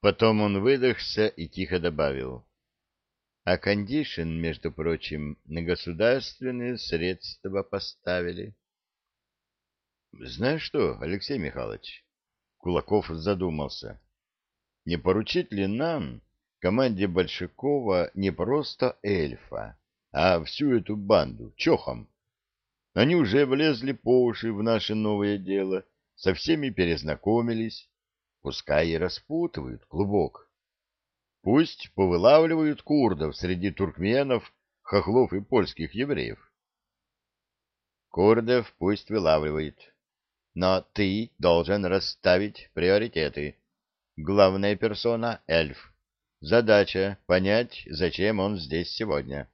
Потом он выдохся и тихо добавил. А кондишн, между прочим, на государственные средства поставили. Знаешь что, Алексей Михайлович? Кулаков задумался. Не поручить ли нам команде Большакова не просто эльфа, а всю эту банду, чохом? Они уже влезли по уши в наше новое дело, со всеми перезнакомились, пускай и распутывают клубок. Пусть повылавливают курдов среди туркменов, хохлов и польских евреев. Курдов пусть вылавливает, но ты должен расставить приоритеты. Главная персона — эльф. Задача — понять, зачем он здесь сегодня.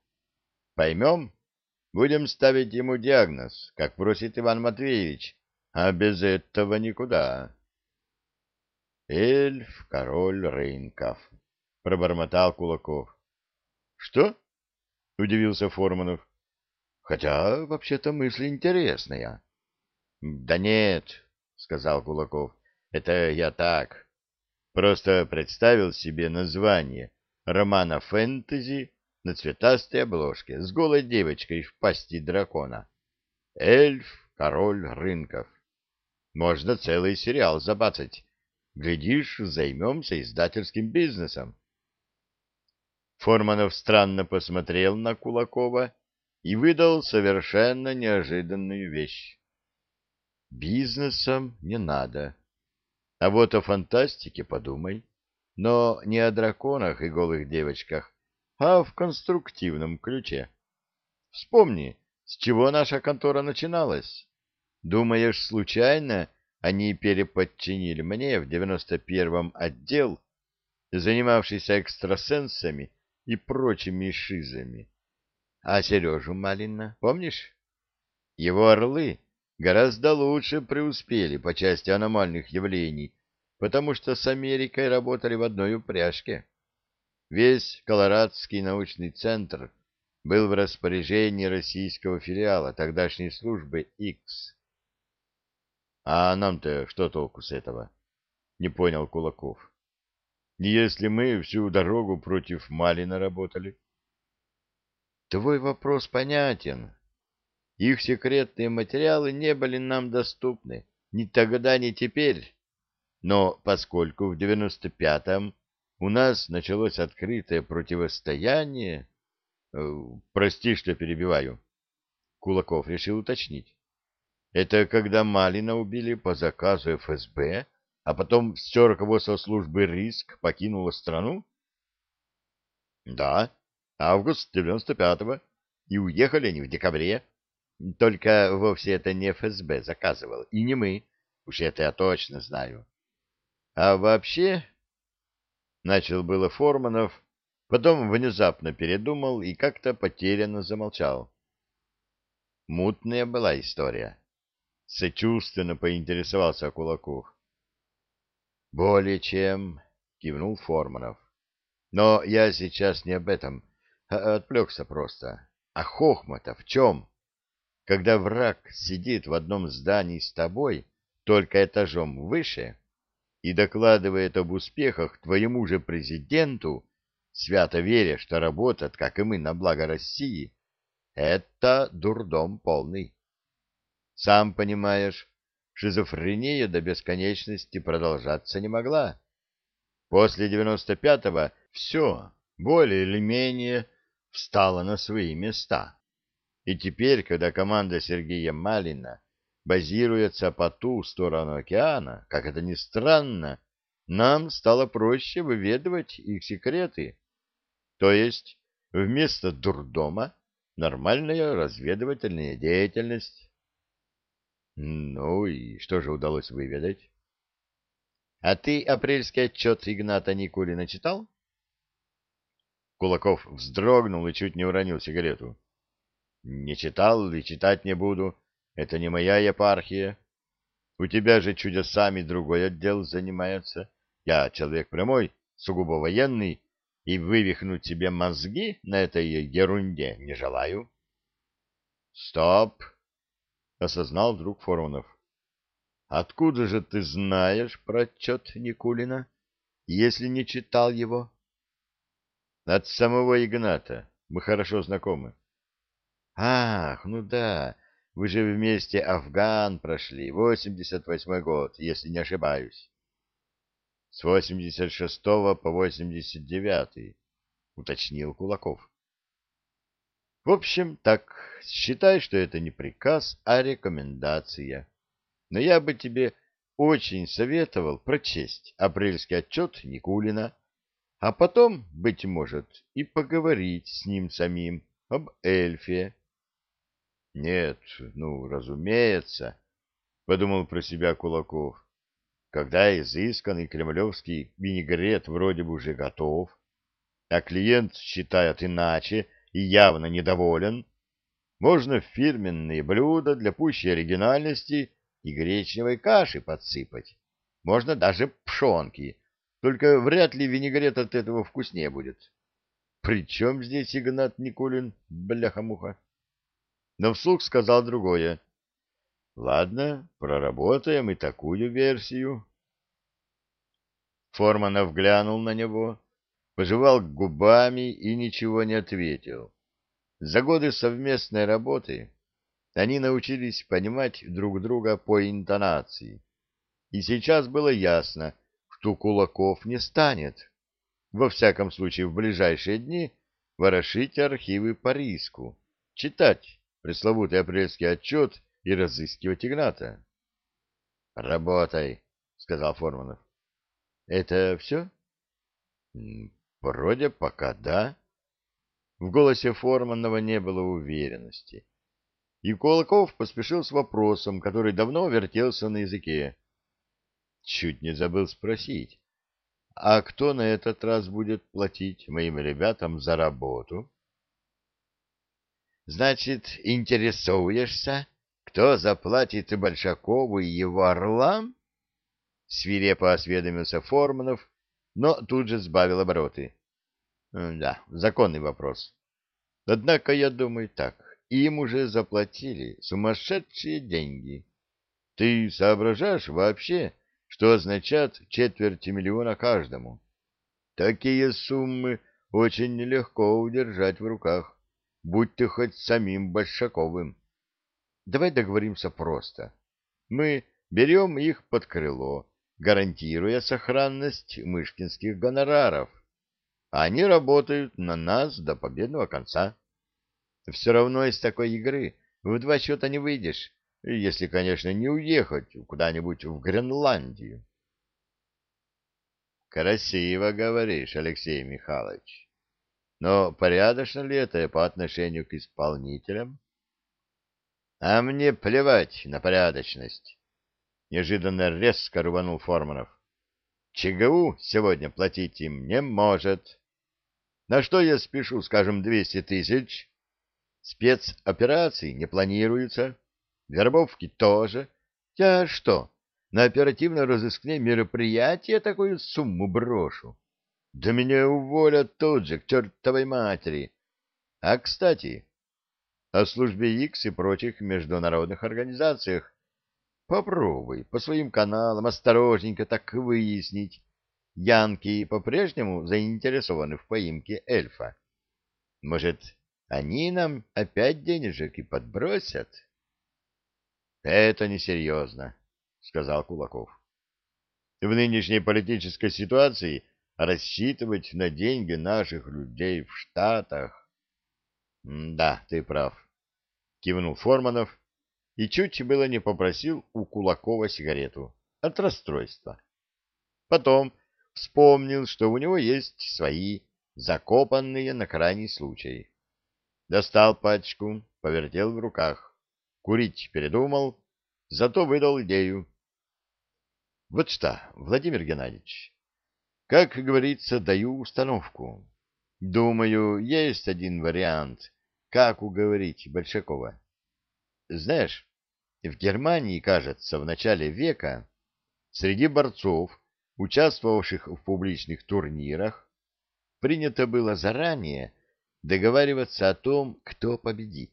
Поймем? Будем ставить ему диагноз, как просит Иван Матвеевич, а без этого никуда. Эльф, король рынков, — пробормотал Кулаков. — Что? — удивился Форманов. — Хотя, вообще-то, мысль интересная. — Да нет, — сказал Кулаков, — это я так. Просто представил себе название романа фэнтези на цветастой обложке с голой девочкой в пасти дракона. Эльф, король рынков. Можно целый сериал забацать. Глядишь, займемся издательским бизнесом. Форманов странно посмотрел на Кулакова и выдал совершенно неожиданную вещь. Бизнесом не надо. А вот о фантастике подумай. Но не о драконах и голых девочках, а в конструктивном ключе. Вспомни, с чего наша контора начиналась. Думаешь, случайно они переподчинили мне в девяносто первом отдел, занимавшийся экстрасенсами и прочими шизами? А Сережу Малина, помнишь? Его орлы гораздо лучше преуспели по части аномальных явлений, потому что с Америкой работали в одной упряжке. Весь Колорадский научный центр был в распоряжении российского филиала тогдашней службы X. А нам-то что толку с этого? Не понял Кулаков. Если мы всю дорогу против Малина работали? Твой вопрос понятен. Их секретные материалы не были нам доступны ни тогда, ни теперь. Но поскольку в 95-м у нас началось открытое противостояние... Э, прости, что перебиваю. Кулаков решил уточнить. Это когда Малина убили по заказу ФСБ, а потом все руководство службы РИСК покинуло страну? Да, август 95-го. И уехали они в декабре. Только вовсе это не ФСБ заказывал, и не мы. Уж это я точно знаю. А вообще... Начал было Форманов, потом внезапно передумал и как-то потерянно замолчал. Мутная была история. Сочувственно поинтересовался Кулаков. «Более чем», — кивнул Форманов. «Но я сейчас не об этом. А отвлекся просто. А хохма-то в чем? Когда враг сидит в одном здании с тобой, только этажом выше, и докладывает об успехах твоему же президенту, свято веря, что работает, как и мы, на благо России, это дурдом полный. Сам понимаешь, шизофрения до бесконечности продолжаться не могла. После девяносто пятого все, более или менее, встало на свои места. И теперь, когда команда Сергея Малина базируется по ту сторону океана, как это ни странно, нам стало проще выведывать их секреты. То есть вместо дурдома нормальная разведывательная деятельность. Ну и что же удалось выведать? А ты апрельский отчет Игната Никулина читал? Кулаков вздрогнул и чуть не уронил сигарету. Не читал и читать не буду. Это не моя епархия. У тебя же чудесами другой отдел занимается. Я человек прямой, сугубо военный, и вывихнуть себе мозги на этой ерунде не желаю. Стоп! — осознал вдруг Форонов. — Откуда же ты знаешь про отчет Никулина? если не читал его? От самого Игната. Мы хорошо знакомы. Ах, ну да, вы же вместе Афган прошли, 88-й год, если не ошибаюсь. С 86-го по 89-й, уточнил Кулаков. В общем, так, считай, что это не приказ, а рекомендация. Но я бы тебе очень советовал прочесть апрельский отчет Никулина, а потом, быть может, и поговорить с ним самим об эльфе. Нет, ну, разумеется, — подумал про себя Кулаков. Когда изысканный кремлевский винегрет вроде бы уже готов, а клиент считает иначе и явно недоволен, можно фирменные блюда для пущей оригинальности и гречневой каши подсыпать. Можно даже пшенки, только вряд ли винегрет от этого вкуснее будет. Причем здесь Игнат Никулин, бляха-муха? Но вслух сказал другое. Ладно, проработаем и такую версию. Форманов глянул на него, пожевал губами и ничего не ответил. За годы совместной работы они научились понимать друг друга по интонации. И сейчас было ясно, что Кулаков не станет, во всяком случае в ближайшие дни, ворошить архивы по риску, читать пресловутый апрельский отчет и разыскивать Игната. — Работай, — сказал Форманов. — Это все? — Вроде пока да. В голосе Форманова не было уверенности. И Кулаков поспешил с вопросом, который давно вертелся на языке. Чуть не забыл спросить, а кто на этот раз будет платить моим ребятам за работу? Значит, интересуешься, кто заплатит Большакову и его орлам? Свирепо осведомился Форманов, но тут же сбавил обороты. Да, законный вопрос. Однако я думаю так. Им уже заплатили сумасшедшие деньги. Ты соображаешь вообще, что означает четверти миллиона каждому? Такие суммы очень нелегко удержать в руках, будь ты хоть самим Большаковым. Давай договоримся просто. Мы берем их под крыло, гарантируя сохранность мышкинских гонораров. Они работают на нас до победного конца. Все равно из такой игры в два счета не выйдешь, если, конечно, не уехать куда-нибудь в Гренландию. Красиво говоришь, Алексей Михайлович. Но порядочно ли это по отношению к исполнителям? А мне плевать на порядочность. Неожиданно резко рванул Форманов. ЧГУ сегодня платить им не может. На что я спешу, скажем, двести тысяч? Спецоперации не планируются, вербовки тоже. Я что, на оперативно-розыскные мероприятия такую сумму брошу? Да меня уволят тут же, к чертовой матери. А, кстати, о службе X и прочих международных организациях попробуй по своим каналам осторожненько так выяснить, янки по-прежнему заинтересованы в поимке эльфа. Может, они нам опять денежек и подбросят. — Это несерьезно, — сказал Кулаков. — В нынешней политической ситуации рассчитывать на деньги наших людей в Штатах... — Да, ты прав, — кивнул Форманов и чуть было не попросил у Кулакова сигарету от расстройства. Потом вспомнил, что у него есть свои, закопанные на крайний случай. Достал пачку, повертел в руках. Курить передумал, зато выдал идею. Вот что, Владимир Геннадьевич, как говорится, даю установку. Думаю, есть один вариант, как уговорить Большакова. Знаешь, в Германии, кажется, в начале века среди борцов, участвовавших в публичных турнирах, принято было заранее договариваться о том, кто победит.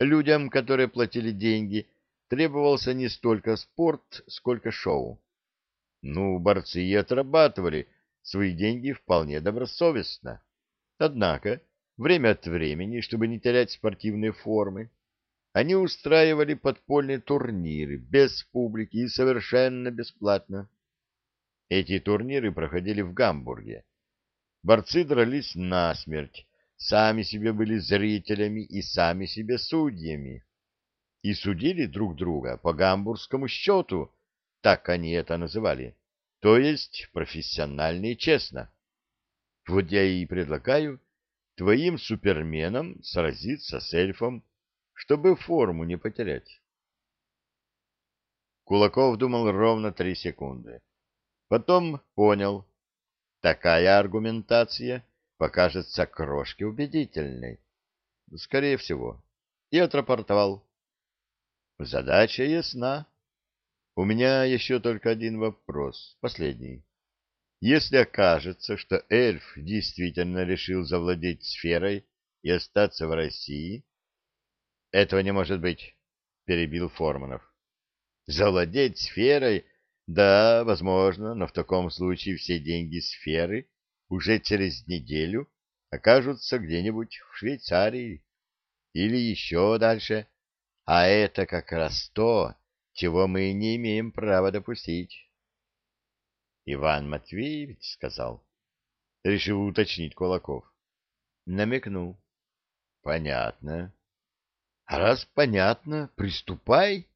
Людям, которые платили деньги, требовался не столько спорт, сколько шоу. Ну, борцы и отрабатывали свои деньги вполне добросовестно. Однако, время от времени, чтобы не терять спортивные формы, они устраивали подпольные турниры без публики и совершенно бесплатно. Эти турниры проходили в Гамбурге. Борцы дрались насмерть, сами себе были зрителями и сами себе судьями. И судили друг друга по гамбургскому счету, так они это называли, то есть профессионально и честно. Вот я и предлагаю твоим суперменам сразиться с эльфом, чтобы форму не потерять. Кулаков думал ровно три секунды. Потом понял. Такая аргументация покажется крошке убедительной. Скорее всего. И отрапортовал. Задача ясна. У меня еще только один вопрос, последний. Если окажется, что эльф действительно решил завладеть сферой и остаться в России, этого не может быть, перебил Форманов. Завладеть сферой, да, возможно, но в таком случае все деньги сферы уже через неделю окажутся где-нибудь в Швейцарии или еще дальше, а это как раз то, чего мы не имеем права допустить. Иван Матвеевич сказал. Решил уточнить Кулаков. Намекнул. Понятно. Раз понятно, приступай.